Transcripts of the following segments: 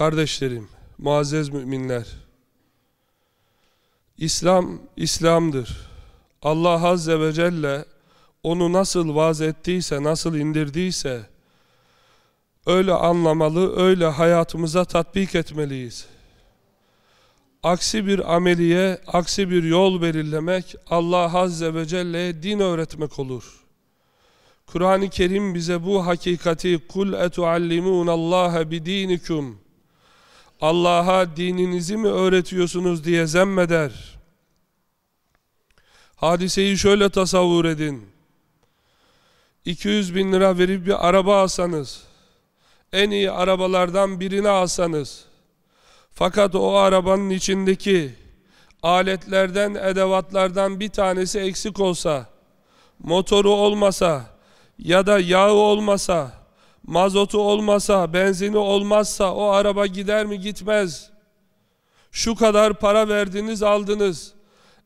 Kardeşlerim, muazzez müminler. İslam, İslam'dır. Allah Azze ve Celle onu nasıl vaz ettiyse, nasıl indirdiyse öyle anlamalı, öyle hayatımıza tatbik etmeliyiz. Aksi bir ameliye, aksi bir yol belirlemek Allah Azze ve Celle'ye din öğretmek olur. Kur'an-ı Kerim bize bu hakikati kul etuallimun Allah bidinikum Allah'a dininizi mi öğretiyorsunuz diye zemmeder. Hadiseyi şöyle tasavvur edin. 200 bin lira verip bir araba alsanız, en iyi arabalardan birini alsanız, fakat o arabanın içindeki aletlerden, edevatlardan bir tanesi eksik olsa, motoru olmasa ya da yağı olmasa, mazotu olmasa, benzini olmazsa o araba gider mi gitmez. Şu kadar para verdiniz aldınız.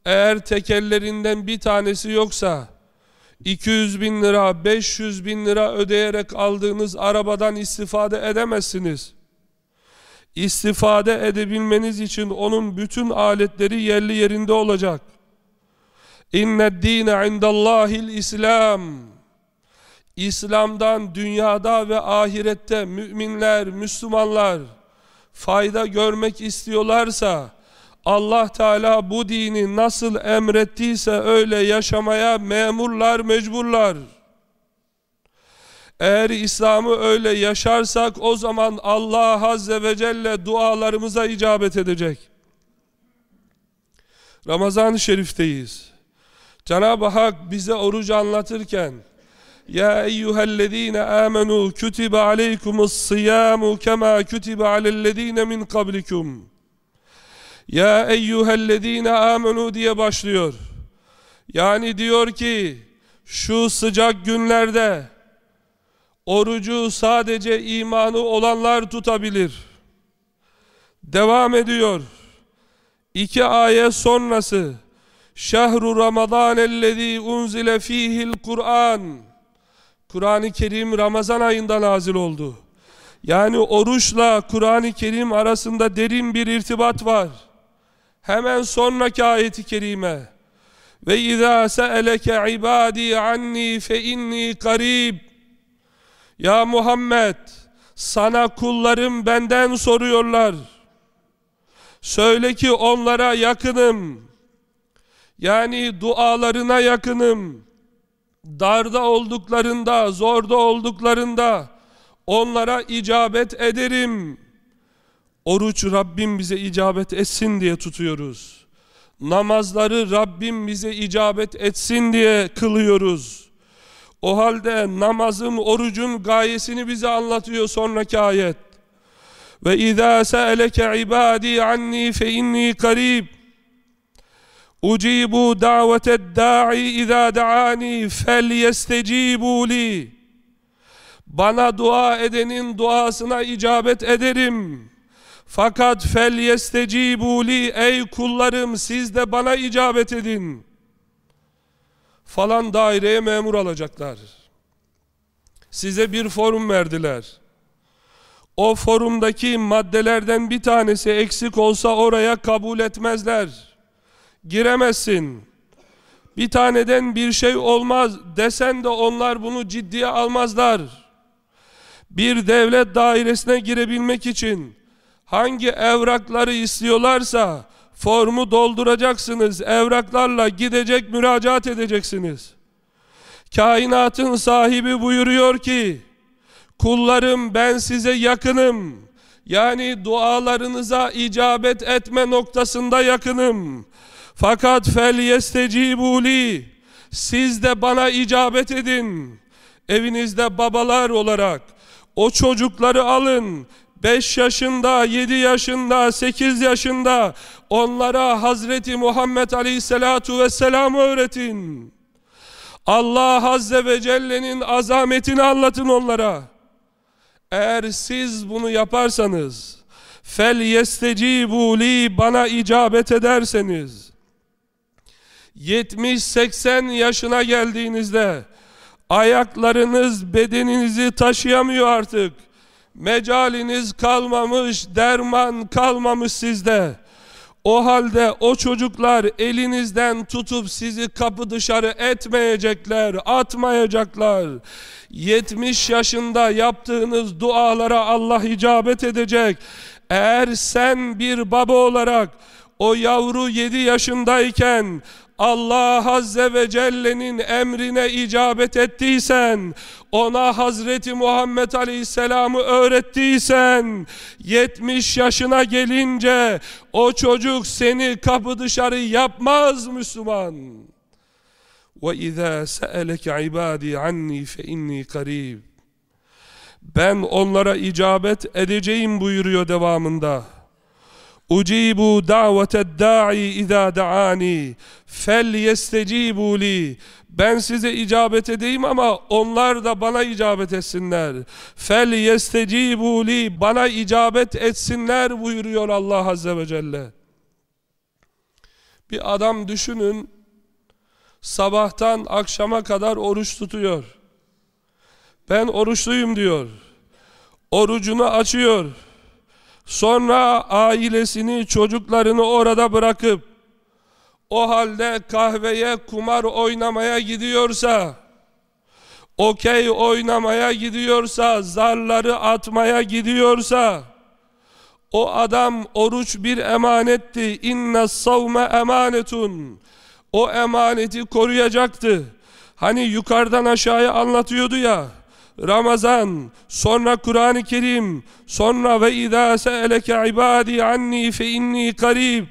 Eğer tekerlerinden bir tanesi yoksa 200 bin lira, 500 bin lira ödeyerek aldığınız arabadan istifade edemezsiniz. İstifade edebilmeniz için onun bütün aletleri yerli yerinde olacak. İnned dine indallahil İslam. İslam'dan dünyada ve ahirette müminler, Müslümanlar fayda görmek istiyorlarsa Allah Teala bu dini nasıl emrettiyse öyle yaşamaya memurlar, mecburlar. Eğer İslam'ı öyle yaşarsak o zaman Allah Azze ve Celle dualarımıza icabet edecek. Ramazan-ı Şerif'teyiz. Cenab-ı Hak bize orucu anlatırken يا أيها الذين آمنوا كتب عليكم الصيام كما كتب على الذين min قبلكم Ya eyyühellezine amenu diye başlıyor. Yani diyor ki şu sıcak günlerde orucu sadece imanı olanlar tutabilir. Devam ediyor. İki ayet sonrası Şehru Ramazan ellezî unzile fîhil Kur'an Kur'an-ı Kerim Ramazan ayında nazil oldu. Yani oruçla Kur'an-ı Kerim arasında derin bir irtibat var. Hemen sonraki ayeti kerime. Ve izâ se'eleke ibâdî anni fe inni karib. Ya Muhammed sana kullarım benden soruyorlar. Söyle ki onlara yakınım. Yani dualarına yakınım darda olduklarında, zorda olduklarında onlara icabet ederim. Oruç Rabbim bize icabet etsin diye tutuyoruz. Namazları Rabbim bize icabet etsin diye kılıyoruz. O halde namazın, orucun gayesini bize anlatıyor sonraki ayet. Ve izâ se'eleke ibâdî anni fe inni karib. Daveted da'i izâ da'ani fel yestecibu li. Bana dua edenin duasına icabet ederim. Fakat yestecibu li ey kullarım siz de bana icabet edin. Falan daireye memur alacaklar. Size bir forum verdiler. O forumdaki maddelerden bir tanesi eksik olsa oraya kabul etmezler giremezsin. Bir taneden bir şey olmaz desen de onlar bunu ciddiye almazlar. Bir devlet dairesine girebilmek için hangi evrakları istiyorlarsa formu dolduracaksınız. Evraklarla gidecek müracaat edeceksiniz. Kainatın sahibi buyuruyor ki kullarım ben size yakınım. Yani dualarınıza icabet etme noktasında yakınım. Fakat fel yestecibuli siz de bana icabet edin. Evinizde babalar olarak o çocukları alın. 5 yaşında, 7 yaşında, 8 yaşında onlara Hazreti Muhammed Aleyhisselatu Vesselam'ı öğretin. Allah Azze ve Celle'nin azametini anlatın onlara. Eğer siz bunu yaparsanız fel yestecibu bana icabet ederseniz 70-80 yaşına geldiğinizde ayaklarınız bedeninizi taşıyamıyor artık. Mecaliniz kalmamış, derman kalmamış sizde. O halde o çocuklar elinizden tutup sizi kapı dışarı etmeyecekler, atmayacaklar. 70 yaşında yaptığınız dualara Allah icabet edecek. Eğer sen bir baba olarak o yavru 7 yaşındayken Allah Azze ve Celle'nin emrine icabet ettiysen, ona Hazreti Muhammed Aleyhisselam'ı öğrettiysen, 70 yaşına gelince o çocuk seni kapı dışarı yapmaz Müslüman. وَإِذَا سَأَلَكَ عِبَادِي عَنِّي فَإِنِّي قَرِيبٌ Ben onlara icabet edeceğim buyuruyor devamında. Daveted da'i iza da'ani fel yestecibu li ben size icabet edeyim ama onlar da bana icabet etsinler. Fel yestecibu li bana icabet etsinler buyuruyor Allah azze ve celle. Bir adam düşünün sabahtan akşama kadar oruç tutuyor. Ben oruçluyum diyor. Orucunu açıyor. Sonra ailesini, çocuklarını orada bırakıp o halde kahveye, kumar oynamaya gidiyorsa, okey oynamaya gidiyorsa, zarları atmaya gidiyorsa, o adam oruç bir emanetti. İnne savme emanetun. O emaneti koruyacaktı. Hani yukarıdan aşağıya anlatıyordu ya. Ramazan, sonra Kur'an-ı Kerim, sonra ve izâ se'eleke ibâdî anni fe inni karib.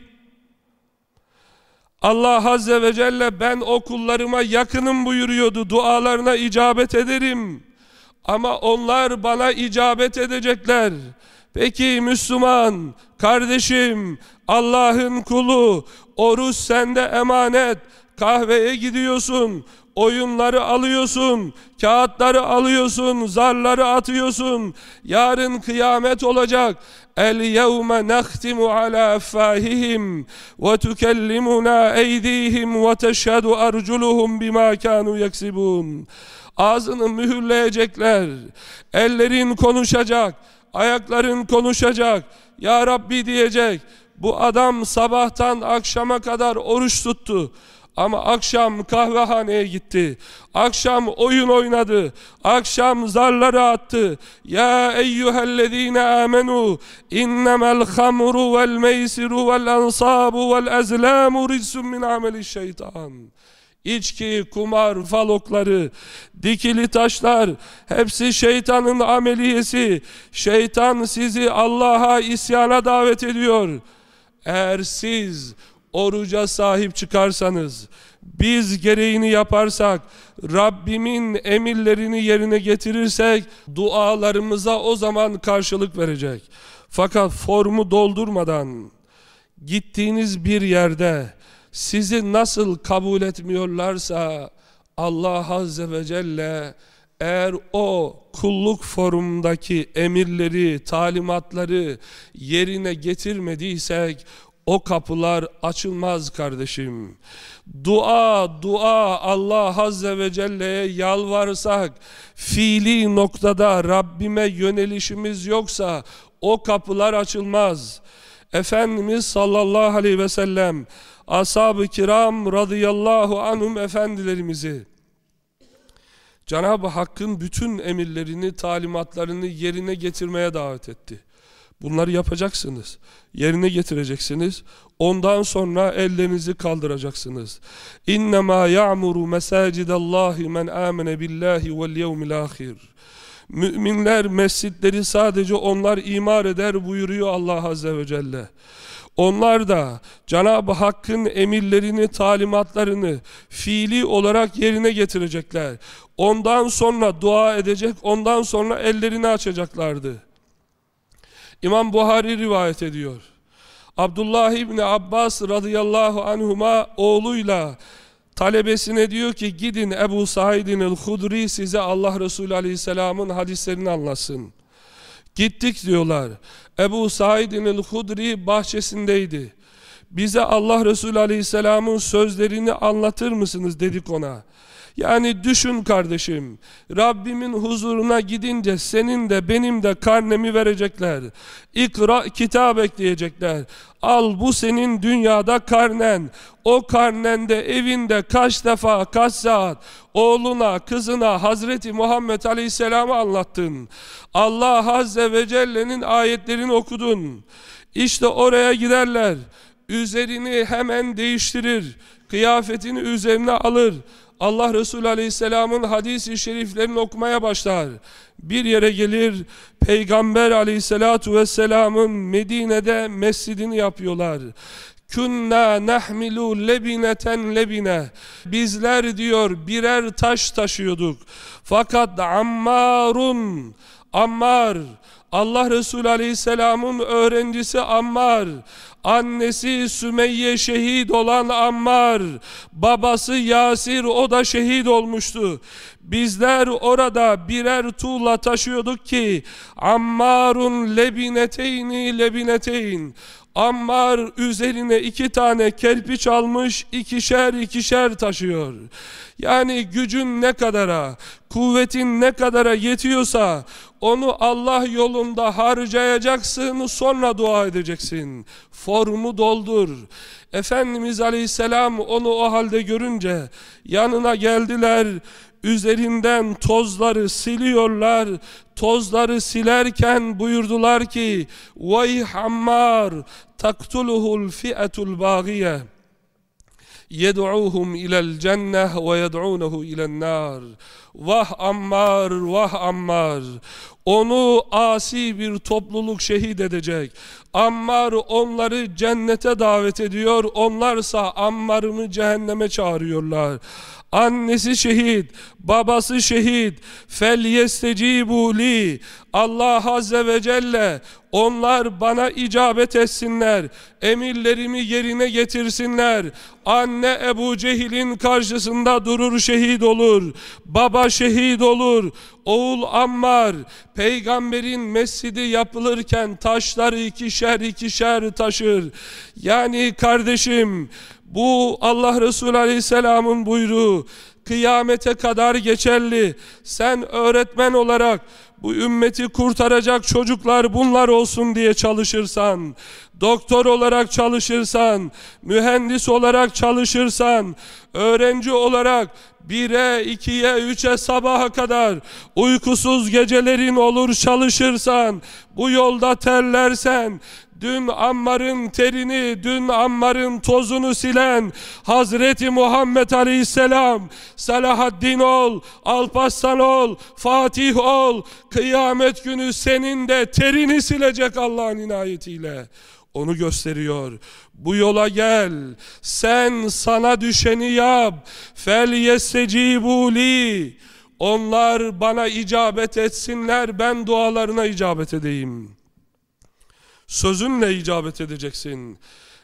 Allah Azze ve Celle ben o kullarıma yakınım buyuruyordu. Dualarına icabet ederim. Ama onlar bana icabet edecekler. Peki Müslüman, kardeşim, Allah'ın kulu, oruç sende emanet, kahveye gidiyorsun, oyunları alıyorsun, kağıtları alıyorsun, zarları atıyorsun. Yarın kıyamet olacak. El yevme nahtimu ala affahihim ve tukellimuna eydihim ve teşhedü arculuhum bima kanu yaksibun. Ağzını mühürleyecekler. Ellerin konuşacak, ayakların konuşacak. Ya Rabbi diyecek. Bu adam sabahtan akşama kadar oruç tuttu. Ama akşam kahvehaneye gitti. Akşam oyun oynadı. Akşam zarları attı. Ya eyyühellezine amenu innemel hamru vel meysiru vel ansabu vel ezlamu rizsum min ameli şeytan. İçki, kumar, falokları, dikili taşlar hepsi şeytanın ameliyesi. Şeytan sizi Allah'a isyana davet ediyor. Eğer siz oruca sahip çıkarsanız, biz gereğini yaparsak, Rabbimin emirlerini yerine getirirsek, dualarımıza o zaman karşılık verecek. Fakat formu doldurmadan, gittiğiniz bir yerde, sizi nasıl kabul etmiyorlarsa, Allah Azze ve Celle, eğer o kulluk formundaki emirleri, talimatları yerine getirmediysek o kapılar açılmaz kardeşim. Dua, dua Allah Azze ve Celle'ye yalvarsak, fiili noktada Rabbime yönelişimiz yoksa o kapılar açılmaz. Efendimiz sallallahu aleyhi ve sellem, ashab-ı kiram radıyallahu anhum efendilerimizi, Cenab-ı Hakk'ın bütün emirlerini, talimatlarını yerine getirmeye davet etti. Bunları yapacaksınız. Yerine getireceksiniz. Ondan sonra ellerinizi kaldıracaksınız. İnnemâ ya'muru mesâcidallâhi men âmene billahi vel yevmil âhir. Müminler mescitleri sadece onlar imar eder buyuruyor Allah Azze ve Celle. Onlar da Cenab-ı Hakk'ın emirlerini, talimatlarını fiili olarak yerine getirecekler. Ondan sonra dua edecek, ondan sonra ellerini açacaklardı. İmam Buhari rivayet ediyor. Abdullah İbni Abbas radıyallahu anhuma oğluyla talebesine diyor ki gidin Ebu Said'in el-Hudri size Allah Resulü aleyhisselamın hadislerini anlasın. Gittik diyorlar. Ebu Said'in el-Hudri bahçesindeydi. Bize Allah Resulü aleyhisselamın sözlerini anlatır mısınız dedik ona. Yani düşün kardeşim, Rabbimin huzuruna gidince senin de benim de karnemi verecekler. İkra kitap ekleyecekler. Al bu senin dünyada karnen. O karnende evinde kaç defa kaç saat oğluna kızına Hazreti Muhammed Aleyhisselam'ı anlattın. Allah Azze ve Celle'nin ayetlerini okudun. İşte oraya giderler. Üzerini hemen değiştirir. Kıyafetini üzerine alır. Allah Resulü Aleyhisselam'ın hadisi şeriflerini okumaya başlar. Bir yere gelir, Peygamber Aleyhisselatu Vesselam'ın Medine'de mescidini yapıyorlar. Künna nahmilu lebineten lebine. Bizler diyor birer taş taşıyorduk. Fakat Ammarun, Ammar, Allah Resulü Aleyhisselam'ın öğrencisi Ammar, annesi Sümeyye şehit olan Ammar, babası Yasir o da şehit olmuştu. Bizler orada birer tuğla taşıyorduk ki Ammarun lebineteyni lebineteyn Ammar üzerine iki tane kerpiç almış ikişer ikişer taşıyor. Yani gücün ne kadara, kuvvetin ne kadara yetiyorsa onu Allah yolunda harcayacaksın sonra dua edeceksin. Formu doldur. Efendimiz Aleyhisselam onu o halde görünce yanına geldiler üzerinden tozları siliyorlar. Tozları silerken buyurdular ki Vay Hammar taktuluhul fi'etul bagiye yed'uhum ilel cenneh ve yed'unehu ilen nar Vah Ammar, vah Ammar. Onu asi bir topluluk şehit edecek. Ammar onları cennete davet ediyor. Onlarsa Ammar'ını cehenneme çağırıyorlar. Annesi şehit, babası şehit. Fel yestecibu li. Allah Azze ve Celle onlar bana icabet etsinler. Emirlerimi yerine getirsinler. Anne Ebu Cehil'in karşısında durur şehit olur. Baba şehit olur. Oğul Ammar peygamberin mescidi yapılırken taşları ikişer ikişer taşır. Yani kardeşim bu Allah Resulü Aleyhisselam'ın buyruğu kıyamete kadar geçerli. Sen öğretmen olarak bu ümmeti kurtaracak çocuklar bunlar olsun diye çalışırsan, doktor olarak çalışırsan, mühendis olarak çalışırsan, öğrenci olarak bire, ikiye, üçe sabaha kadar uykusuz gecelerin olur çalışırsan, bu yolda terlersen, dün Ammar'ın terini, dün Ammar'ın tozunu silen Hazreti Muhammed Aleyhisselam, Salahaddin ol, Alparslan ol, Fatih ol, kıyamet günü senin de terini silecek Allah'ın inayetiyle. Onu gösteriyor. Bu yola gel. Sen sana düşeni yap. Fel yesecibuli. Onlar bana icabet etsinler. Ben dualarına icabet edeyim. Sözünle icabet edeceksin.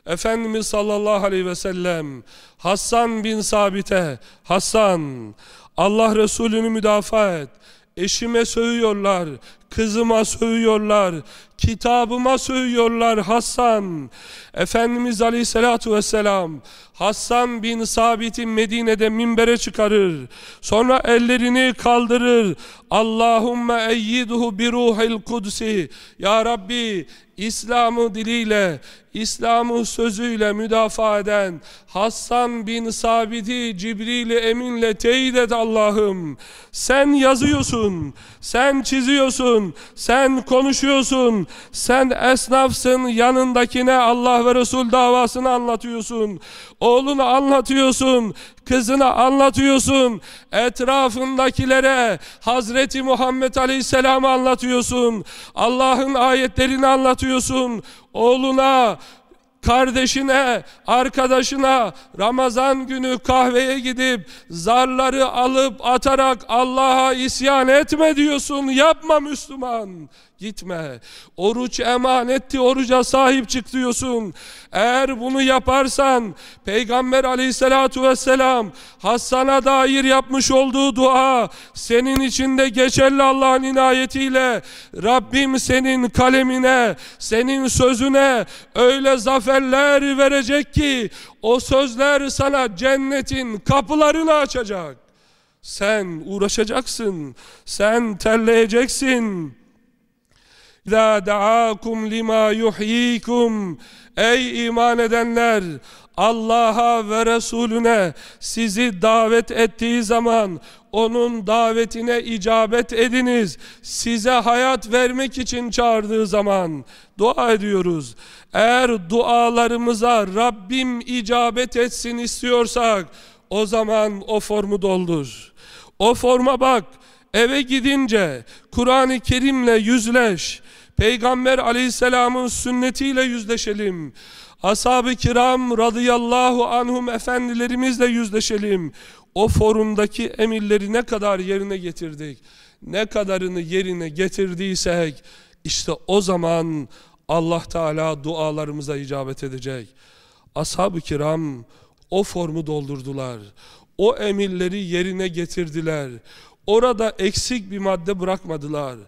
Efendimiz sallallahu aleyhi ve sellem Hassan bin Sabit'e Hassan Allah Resulü'nü müdafaa et. Eşime sövüyorlar, kızıma sövüyorlar, kitabıma sövüyorlar Hasan. Efendimiz Aleyhisselatü Vesselam Hassan bin Sabit'i Medine'de minbere çıkarır. Sonra ellerini kaldırır. Allahümme eyyiduhu bi ruhil kudsi. Ya Rabbi İslam'ı diliyle, İslam'ı sözüyle müdafaa eden Hassan bin Sabit'i Cibril-i Emin'le teyit et Allah'ım. Sen yazıyorsun, sen çiziyorsun, sen konuşuyorsun, sen esnafsın yanındakine Allah ve Resul davasını anlatıyorsun. Oğlunu anlatıyorsun, kızına anlatıyorsun, etrafındakilere Hazreti Muhammed Aleyhisselam'ı anlatıyorsun, Allah'ın ayetlerini anlatıyorsun, oğluna, kardeşine, arkadaşına Ramazan günü kahveye gidip zarları alıp atarak Allah'a isyan etme diyorsun. Yapma Müslüman. Gitme. Oruç emanetti, oruca sahip çık diyorsun. Eğer bunu yaparsan Peygamber aleyhissalatu vesselam Hassan'a dair yapmış olduğu dua senin içinde geçerli Allah'ın inayetiyle Rabbim senin kalemine, senin sözüne öyle zaferler verecek ki o sözler sana cennetin kapılarını açacak. Sen uğraşacaksın. Sen terleyeceksin. İzâ da'âkum lima yuhyikum. Ey iman edenler! Allah'a ve Resulüne sizi davet ettiği zaman onun davetine icabet ediniz. Size hayat vermek için çağırdığı zaman dua ediyoruz. Eğer dualarımıza Rabbim icabet etsin istiyorsak o zaman o formu doldur. O forma bak. Eve gidince Kur'an-ı Kerim'le yüzleş. Peygamber aleyhisselamın sünnetiyle yüzleşelim. Ashab-ı kiram radıyallahu anhum efendilerimizle yüzleşelim. O forumdaki emirleri ne kadar yerine getirdik? Ne kadarını yerine getirdiysek işte o zaman Allah Teala dualarımıza icabet edecek. Ashab-ı kiram o formu doldurdular. O emirleri yerine getirdiler. Orada eksik bir madde bırakmadılar.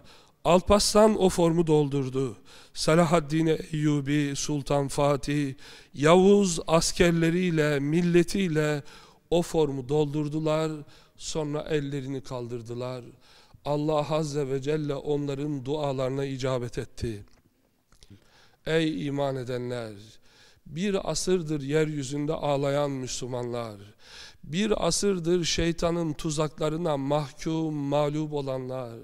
Alparslan o formu doldurdu. Salahaddin Eyyubi, Sultan Fatih, Yavuz askerleriyle, milletiyle o formu doldurdular. Sonra ellerini kaldırdılar. Allah Azze ve Celle onların dualarına icabet etti. Ey iman edenler! Bir asırdır yeryüzünde ağlayan Müslümanlar, bir asırdır şeytanın tuzaklarına mahkum, mağlup olanlar,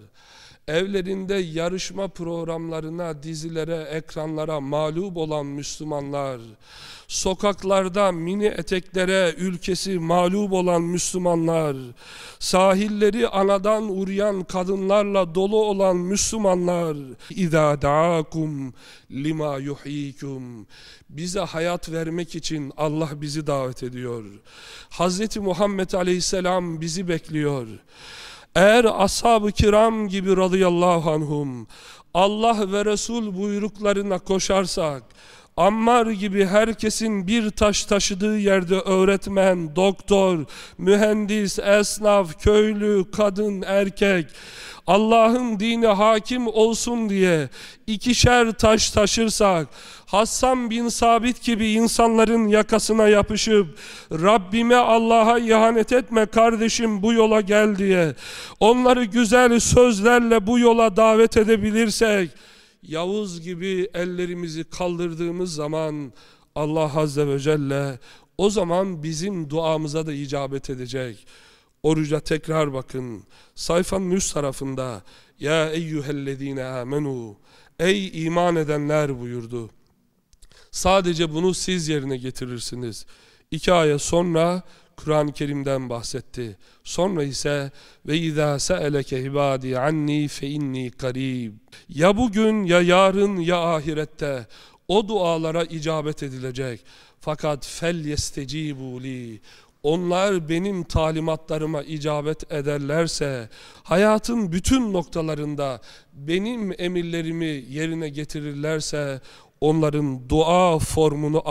evlerinde yarışma programlarına, dizilere, ekranlara mağlup olan Müslümanlar, sokaklarda mini eteklere ülkesi mağlup olan Müslümanlar, sahilleri anadan uğrayan kadınlarla dolu olan Müslümanlar, اِذَا دَعَاكُمْ lima yuhyikum bize hayat vermek için Allah bizi davet ediyor. Hz. Muhammed Aleyhisselam bizi bekliyor. Eğer ashab-ı kiram gibi radıyallahu anhum Allah ve Resul buyruklarına koşarsak Ammar gibi herkesin bir taş taşıdığı yerde öğretmen, doktor, mühendis, esnaf, köylü, kadın, erkek Allah'ın dini hakim olsun diye ikişer taş taşırsak Hassan bin Sabit gibi insanların yakasına yapışıp Rabbime Allah'a ihanet etme kardeşim bu yola gel diye onları güzel sözlerle bu yola davet edebilirsek Yavuz gibi ellerimizi kaldırdığımız zaman Allah Azze ve Celle o zaman bizim duamıza da icabet edecek. Oruca tekrar bakın. Sayfanın üst tarafında Ya eyyühellezine amenu Ey iman edenler buyurdu. Sadece bunu siz yerine getirirsiniz. İki ayet sonra Kur'an-ı Kerim'den bahsetti. Sonra ise ve izâ se'eleke ibâdî anni fe inni karib. Ya bugün ya yarın ya ahirette o dualara icabet edilecek. Fakat fel yestecibû li. Onlar benim talimatlarıma icabet ederlerse, hayatın bütün noktalarında benim emirlerimi yerine getirirlerse, onların dua formunu